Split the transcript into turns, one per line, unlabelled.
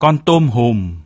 con tôm hùm.